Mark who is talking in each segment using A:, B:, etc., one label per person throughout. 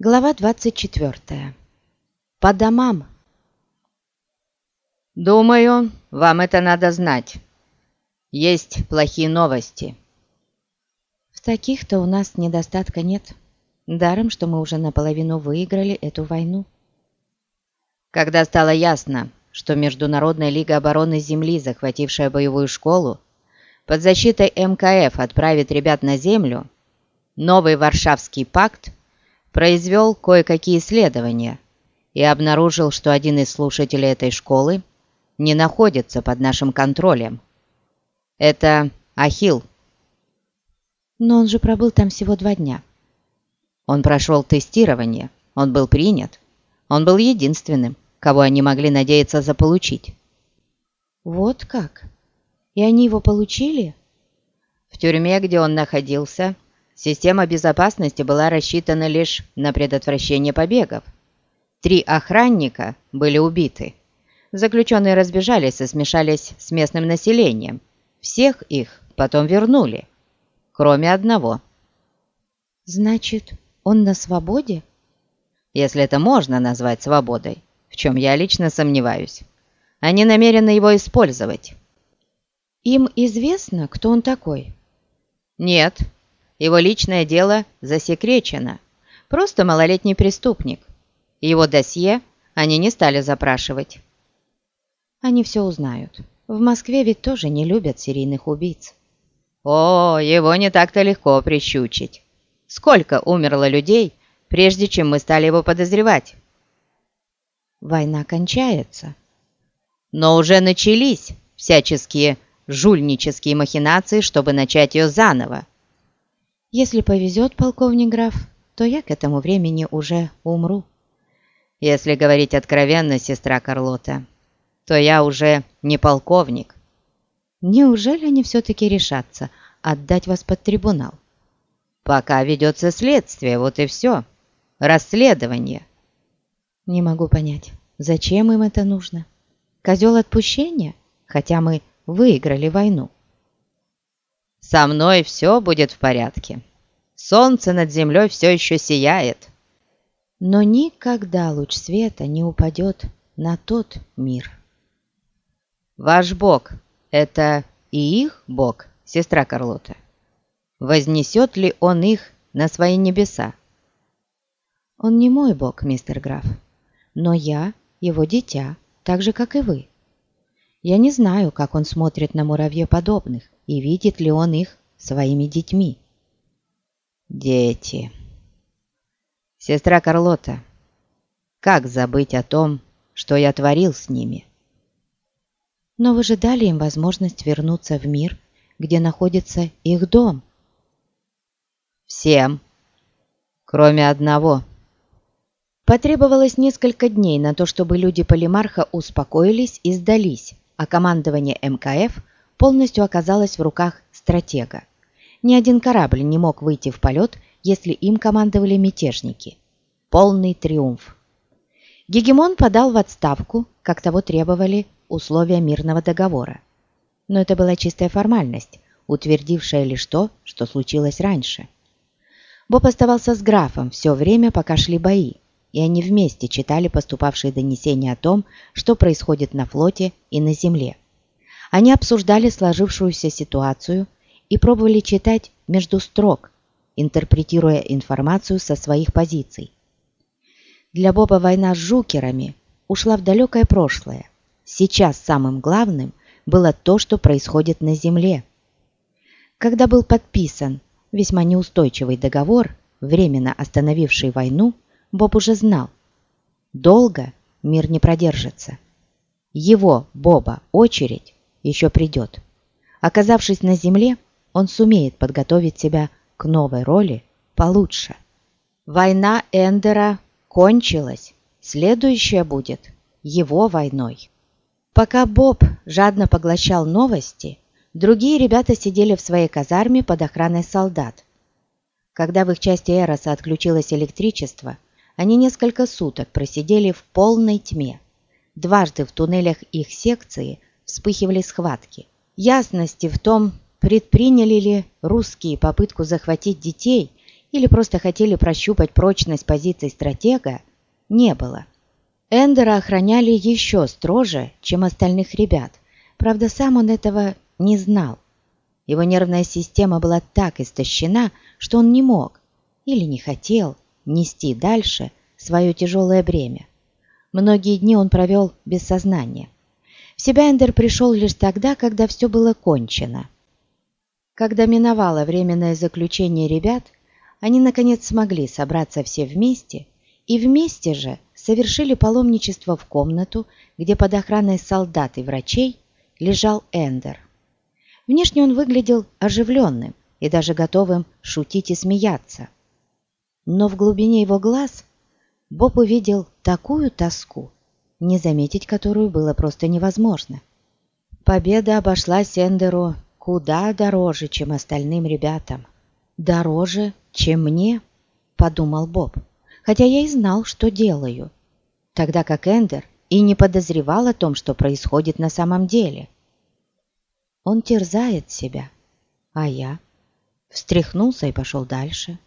A: Глава 24. По домам.
B: «Думаю, вам это надо знать. Есть плохие новости».
A: В таких-то у нас недостатка нет. Даром, что мы уже наполовину выиграли эту войну.
B: Когда стало ясно, что Международная лига обороны Земли, захватившая боевую школу, под защитой МКФ отправит ребят на Землю, новый Варшавский пакт произвел кое-какие исследования и обнаружил, что один из слушателей этой школы не находится под нашим контролем. Это Ахил.
A: Но он же пробыл там всего два дня.
B: Он прошел тестирование, он был принят. Он был единственным, кого они могли надеяться заполучить.
A: Вот как? И они его получили?
B: В тюрьме, где он находился, Система безопасности была рассчитана лишь на предотвращение побегов. Три охранника были убиты. Заключенные разбежались и смешались с местным населением. Всех их потом вернули, кроме одного.
A: Значит, он на свободе?
B: Если это можно назвать свободой, в чем я лично сомневаюсь. Они намерены его использовать.
A: Им известно, кто он такой?
B: Нет, его личное дело засекречено. Просто малолетний преступник. Его досье они не стали запрашивать.
A: Они все узнают. В Москве ведь тоже не любят серийных убийц.
B: О, его не так-то легко прищучить. Сколько умерло людей, прежде чем мы стали его подозревать?
A: Война кончается.
B: Но уже начались всяческие жульнические махинации, чтобы начать ее заново.
A: Если повезет, полковник граф, то я к этому времени уже умру.
B: Если говорить откровенно, сестра Карлота, то я уже не полковник.
A: Неужели они все-таки решатся отдать вас под трибунал?
B: Пока ведется следствие, вот и все. Расследование.
A: Не могу понять, зачем им это нужно? Козел отпущения? Хотя мы выиграли войну.
B: Со мной все будет в порядке. Солнце над землей все еще сияет.
A: Но никогда луч света не упадет на тот мир.
B: Ваш Бог — это и их Бог, сестра Карлота? Вознесет ли Он их на свои небеса?
A: Он не мой Бог, мистер граф, но я его дитя, так же, как и вы. Я не знаю, как он смотрит на муравьеподобных, и видит ли он их своими детьми.
B: Дети. Сестра Карлота, как забыть о том, что я творил с ними?
A: Но вы же дали им возможность вернуться в мир, где находится их дом.
B: Всем, кроме одного.
A: Потребовалось несколько дней на то, чтобы люди Полимарха успокоились и сдались, а командование МКФ полностью оказалась в руках стратега. Ни один корабль не мог выйти в полет, если им командовали мятежники. Полный триумф. Гегемон подал в отставку, как того требовали условия мирного договора. Но это была чистая формальность, утвердившая лишь то, что случилось раньше. Боб оставался с графом все время, пока шли бои, и они вместе читали поступавшие донесения о том, что происходит на флоте и на земле. Они обсуждали сложившуюся ситуацию и пробовали читать между строк, интерпретируя информацию со своих позиций. Для Боба война с жукерами ушла в далекое прошлое. Сейчас самым главным было то, что происходит на Земле. Когда был подписан весьма неустойчивый договор, временно остановивший войну, Боб уже знал. Долго мир не продержится. Его, Боба, очередь еще придет. Оказавшись на земле, он сумеет подготовить себя к новой роли получше. Война Эндера кончилась, следующая будет его войной. Пока Боб жадно поглощал новости, другие ребята сидели в своей казарме под охраной солдат. Когда в их части Эроса отключилось электричество, они несколько суток просидели в полной тьме. Дважды в туннелях их секции вспыхивали схватки. Ясности в том, предприняли ли русские попытку захватить детей или просто хотели прощупать прочность позиций стратега, не было. Эндера охраняли еще строже, чем остальных ребят. Правда, сам он этого не знал. Его нервная система была так истощена, что он не мог или не хотел нести дальше свое тяжелое бремя. Многие дни он провел без сознания. В себя Эндер пришел лишь тогда, когда все было кончено. Когда миновало временное заключение ребят, они наконец смогли собраться все вместе и вместе же совершили паломничество в комнату, где под охраной солдат и врачей лежал Эндер. Внешне он выглядел оживленным и даже готовым шутить и смеяться. Но в глубине его глаз Боб увидел такую тоску, не заметить которую было просто невозможно. Победа обошлась Эндеру куда дороже, чем остальным ребятам. Дороже, чем мне, подумал Боб, хотя я и знал, что делаю, тогда как Эндер и не подозревал о том, что происходит на самом деле. Он терзает себя, а я встряхнулся и пошел дальше.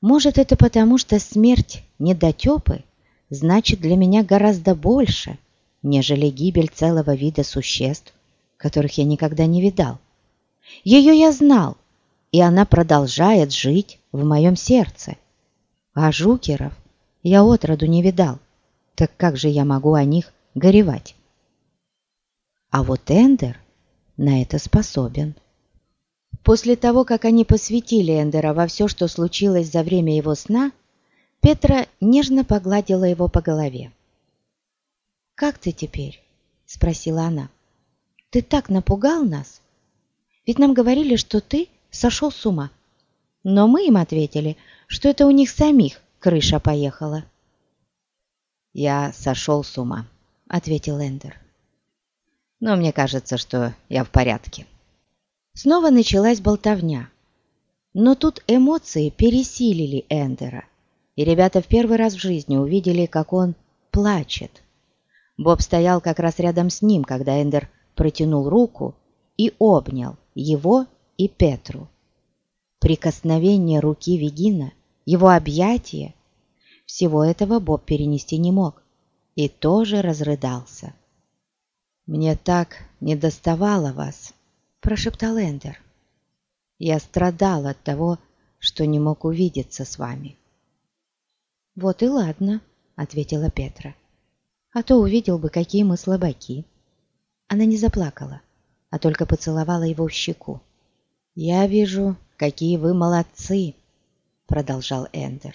A: Может, это потому, что смерть недотепы значит для меня гораздо больше, нежели гибель целого вида существ, которых я никогда не видал. Ее я знал, и она продолжает жить в моем сердце. А жукеров я отроду не видал, так как же я могу о них горевать? А вот Эндер на это способен. После того, как они посвятили Эндера во все, что случилось за время его сна, Петра нежно погладила его по голове. «Как ты теперь?» – спросила она. «Ты так напугал нас? Ведь нам говорили, что ты сошел с ума. Но мы им ответили, что это у них самих крыша поехала».
B: «Я сошел с ума», — ответил Эндер. «Но мне кажется, что я в порядке».
A: Снова началась болтовня. Но тут эмоции пересилили Эндера и ребята в первый раз в жизни увидели, как он плачет. Боб стоял как раз рядом с ним, когда Эндер протянул руку и обнял его и Петру. Прикосновение руки Вегина, его объятие, всего этого Боб перенести не мог и тоже разрыдался. «Мне так недоставало вас», – прошептал Эндер. «Я страдал от того, что не мог увидеться с вами». «Вот и ладно», — ответила Петра. «А то увидел бы, какие мы слабаки». Она не заплакала, а только поцеловала его в щеку. «Я вижу, какие вы молодцы», — продолжал Эндер.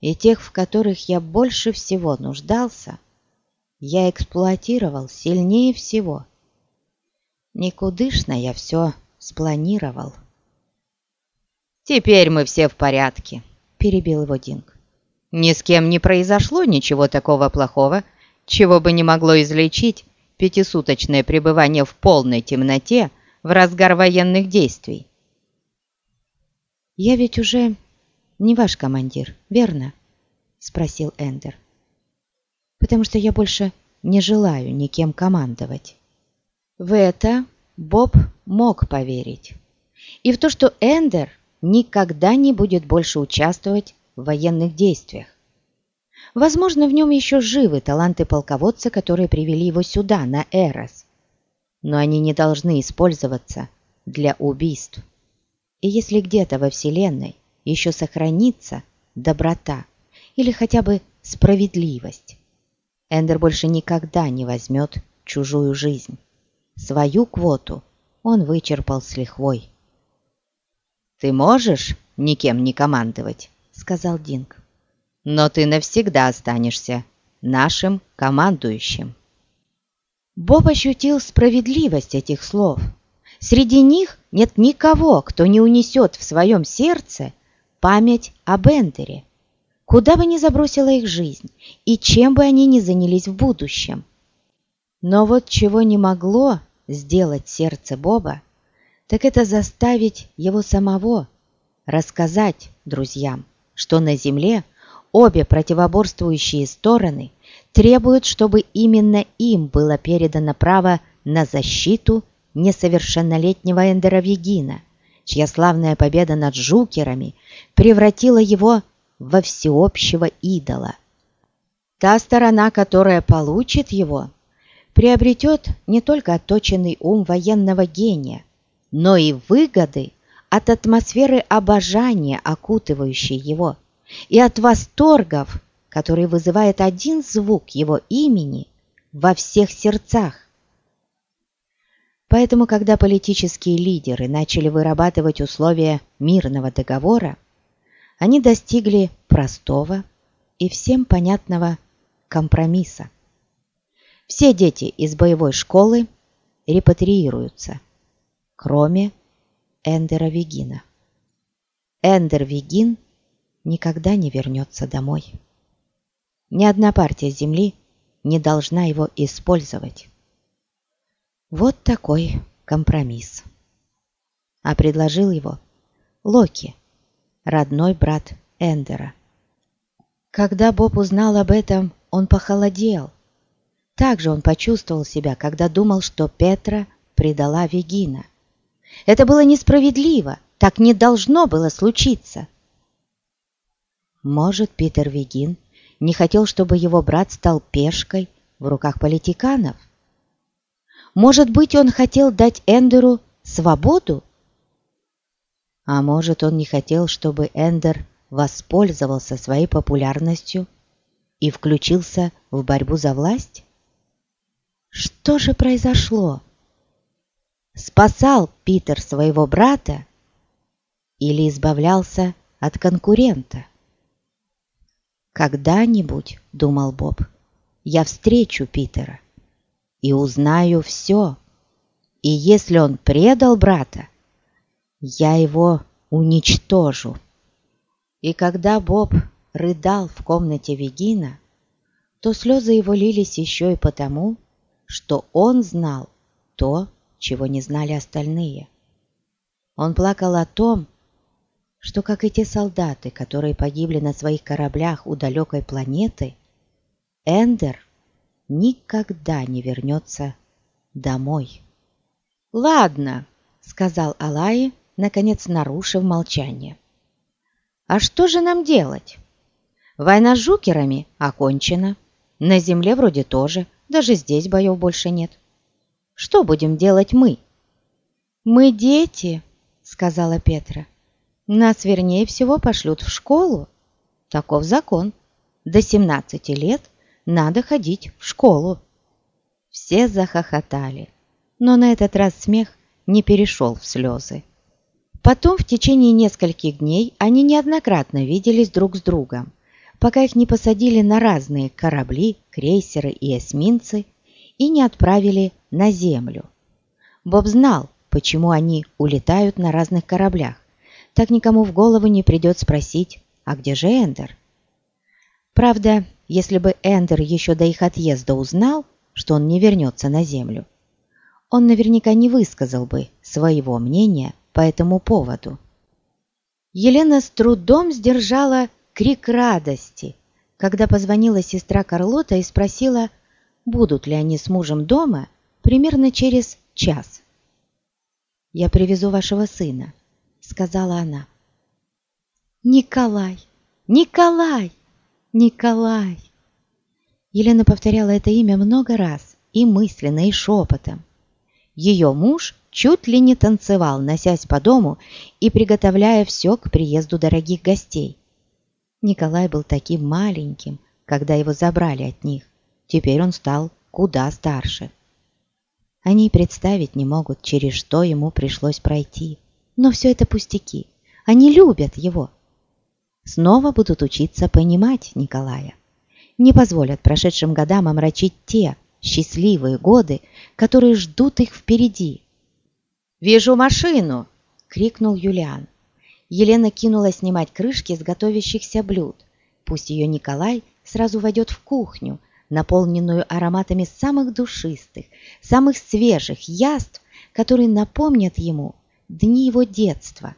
A: «И тех, в которых я больше всего нуждался, я эксплуатировал сильнее всего. Никудышно я все спланировал».
B: «Теперь мы все в порядке», — перебил его Динг. Ни с кем не произошло ничего такого плохого, чего бы не могло излечить пятисуточное пребывание в полной темноте в разгар военных действий.
A: «Я ведь уже не ваш командир, верно?» — спросил Эндер. «Потому что я больше не желаю никем командовать». В это Боб мог поверить. И в то, что Эндер никогда не будет больше участвовать в военных действиях. Возможно, в нем еще живы таланты полководца, которые привели его сюда, на Эрос. Но они не должны использоваться для убийств. И если где-то во Вселенной еще сохранится доброта или хотя бы справедливость, Эндер больше никогда не возьмет чужую жизнь. Свою квоту он вычерпал с лихвой.
B: «Ты можешь никем не командовать?» Сказал Динг. «Но ты навсегда останешься нашим командующим».
A: Боб ощутил справедливость этих слов. Среди них нет никого, кто не унесет в своем сердце память об Эндере, куда бы ни забросила их жизнь и чем бы они ни занялись в будущем. Но вот чего не могло сделать сердце Боба, так это заставить его самого рассказать друзьям что на Земле обе противоборствующие стороны требуют, чтобы именно им было передано право на защиту несовершеннолетнего Эндера Вегина, чья славная победа над жукерами превратила его во всеобщего идола. Та сторона, которая получит его, приобретет не только отточенный ум военного гения, но и выгоды от атмосферы обожания, окутывающей его, и от восторгов, которые вызывает один звук его имени во всех сердцах. Поэтому, когда политические лидеры начали вырабатывать условия мирного договора, они достигли простого и всем понятного компромисса. Все дети из боевой школы репатриируются, кроме Эндера Вегина. Эндер Вегин никогда не вернется домой. Ни одна партия земли не должна его использовать. Вот такой компромисс. А предложил его Локи, родной брат Эндера. Когда Боб узнал об этом, он похолодел. Так же он почувствовал себя, когда думал, что Петра предала Вегина. Это было несправедливо, так не должно было случиться. Может, Питер Вегин не хотел, чтобы его брат стал пешкой в руках политиканов? Может быть, он хотел дать Эндеру свободу? А может, он не хотел, чтобы Эндер воспользовался своей популярностью и включился в борьбу за власть? Что же произошло? Спасал Питер своего брата или избавлялся от конкурента? «Когда-нибудь, — думал Боб, — я встречу Питера и узнаю все. И если он предал брата, я его уничтожу». И когда Боб рыдал в комнате Вегина, то слезы его лились еще и потому, что он знал то, чего не знали остальные. Он плакал о том, что, как и те солдаты, которые погибли на своих кораблях у далекой планеты, Эндер никогда не вернется домой. «Ладно», — сказал Алай, наконец нарушив молчание. «А что же нам делать? Война с жукерами окончена, на земле вроде тоже, даже здесь боев больше нет. Что будем делать мы?» «Мы дети», — сказала Петра. «Нас, вернее всего, пошлют в школу. Таков закон. До 17 лет надо ходить в школу». Все захохотали, но на этот раз смех не перешел в слезы. Потом в течение нескольких дней они неоднократно виделись друг с другом, пока их не посадили на разные корабли, крейсеры и эсминцы и не отправили на землю. Боб знал, почему они улетают на разных кораблях. Так никому в голову не придет спросить, а где же Эндер? Правда, если бы Эндер еще до их отъезда узнал, что он не вернется на землю, он наверняка не высказал бы своего мнения по этому поводу. Елена с трудом сдержала крик радости, когда позвонила сестра Карлота и спросила, будут ли они с мужем дома примерно через час. «Я привезу вашего сына», — сказала она. «Николай! Николай! Николай!» Елена повторяла это имя много раз, и мысленно, и шепотом. Ее муж чуть ли не танцевал, носясь по дому и приготовляя все к приезду дорогих гостей. Николай был таким маленьким, когда его забрали от них. Теперь он стал куда старше. Они представить не могут, через что ему пришлось пройти. Но все это пустяки. Они любят его. Снова будут учиться понимать Николая. Не позволят прошедшим годам омрачить те счастливые годы, которые ждут их впереди. «Вижу машину!» — крикнул Юлиан. Елена кинула снимать крышки с готовящихся блюд. Пусть ее Николай сразу войдет в кухню, наполненную ароматами самых душистых, самых свежих яств, которые напомнят ему дни его детства.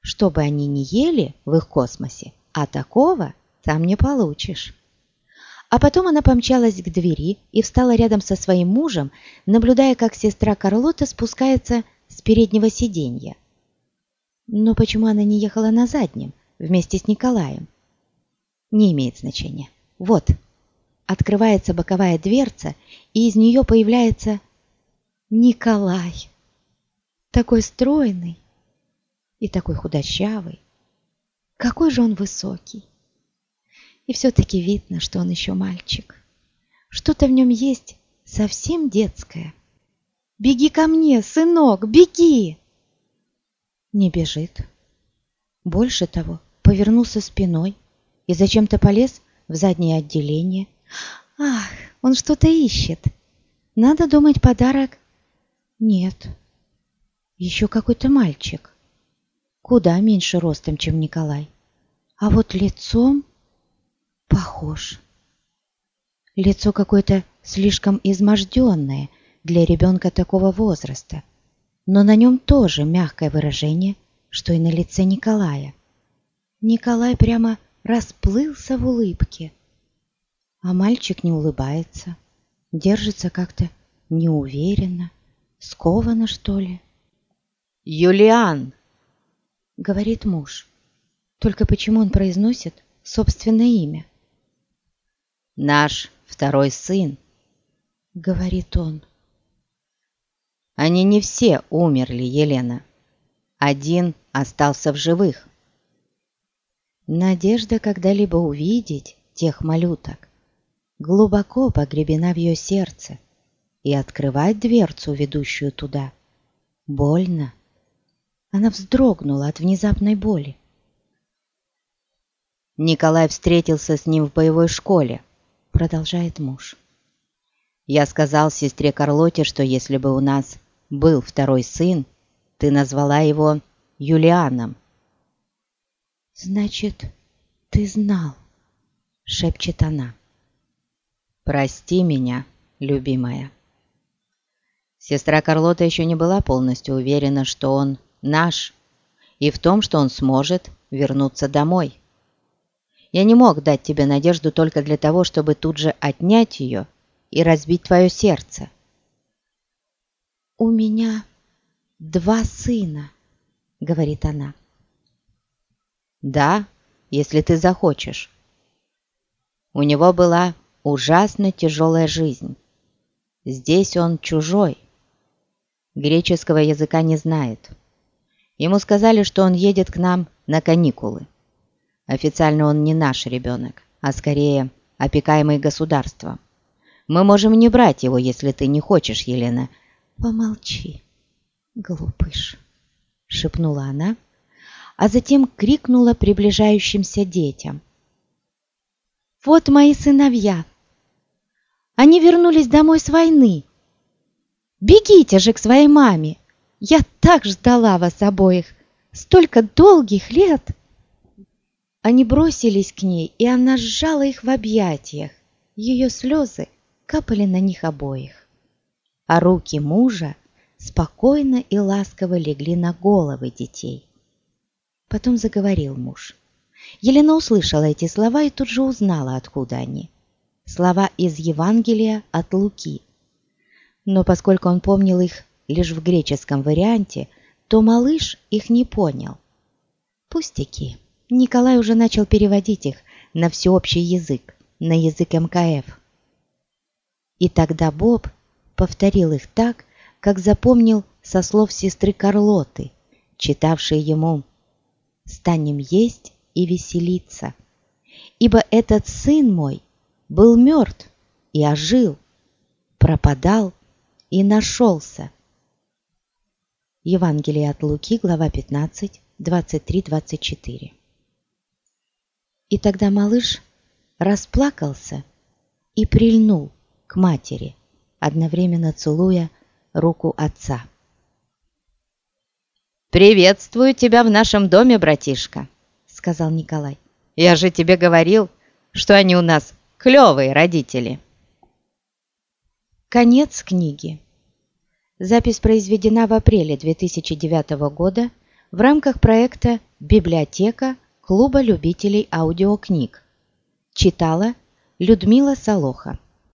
A: Что бы они ни ели в их космосе, а такого там не получишь. А потом она помчалась к двери и встала рядом со своим мужем, наблюдая, как сестра Карлота спускается с переднего сиденья. Но почему она не ехала на заднем, вместе с Николаем? Не имеет значения. Вот, открывается боковая дверца, и из нее появляется Николай. Такой стройный и такой худощавый. Какой же он высокий. И все-таки видно, что он еще мальчик. Что-то в нем есть совсем детское. «Беги ко мне, сынок, беги!» Не бежит. Больше того, повернулся спиной и зачем-то полез в заднее отделение. Ах, он что-то ищет. Надо думать, подарок... Нет. Еще какой-то мальчик. Куда меньше ростом, чем Николай. А вот лицом похож. Лицо какое-то слишком изможденное для ребенка такого возраста, но на нем тоже мягкое выражение, что и на лице Николая. Николай прямо расплылся в улыбке, а мальчик не улыбается, держится как-то неуверенно, скованно, что ли.
B: «Юлиан!»
A: — говорит муж. Только почему он произносит собственное имя?
B: «Наш второй сын», —
A: говорит он.
B: «Они не все умерли, Елена. Один остался в живых».
A: Надежда когда-либо увидеть тех малюток глубоко погребена в ее сердце, и открывать дверцу, ведущую туда, больно. Она вздрогнула от внезапной боли.
B: Николай встретился с ним в боевой школе, продолжает муж. Я сказал сестре Карлоте, что если бы у нас был второй сын, ты назвала его Юлианом.
A: «Значит, ты знал», — шепчет она.
B: «Прости меня, любимая». Сестра Карлота еще не была полностью уверена, что он наш, и в том, что он сможет вернуться домой. Я не мог дать тебе надежду только для того, чтобы тут же отнять ее и разбить твое сердце.
A: «У меня два сына», — говорит она.
B: Да, если ты захочешь. У него была ужасно тяжелая жизнь. Здесь он чужой. Греческого языка не знает. Ему сказали, что он едет к нам на каникулы. Официально он не наш ребенок, а скорее опекаемый государством. Мы можем не брать его, если ты не хочешь, Елена.
A: Помолчи, глупыш, шепнула она, а затем крикнула приближающимся детям. «Вот мои сыновья! Они вернулись домой с войны! Бегите же к своей маме! Я так ждала вас обоих! Столько долгих лет!» Они бросились к ней, и она сжала их в объятиях. Ее слезы капали на них обоих. А руки мужа спокойно и ласково легли на головы детей. Потом заговорил муж. Елена услышала эти слова и тут же узнала, откуда они. Слова из Евангелия от Луки. Но поскольку он помнил их лишь в греческом варианте, то малыш их не понял. Пустяки. Николай уже начал переводить их на всеобщий язык, на язык МКФ. И тогда Боб повторил их так, как запомнил со слов сестры Карлоты, читавшей ему станем есть и веселиться. Ибо этот сын мой был мертв и ожил, пропадал и нашелся. Евангелие от Луки, глава 15, 23-24. И тогда малыш расплакался и прильнул к матери, одновременно целуя руку отца.
B: «Приветствую тебя в нашем доме, братишка», — сказал Николай. «Я же тебе говорил, что они у нас клевые родители».
A: Конец книги. Запись произведена в апреле 2009 года в рамках проекта «Библиотека Клуба любителей аудиокниг». Читала Людмила Солоха.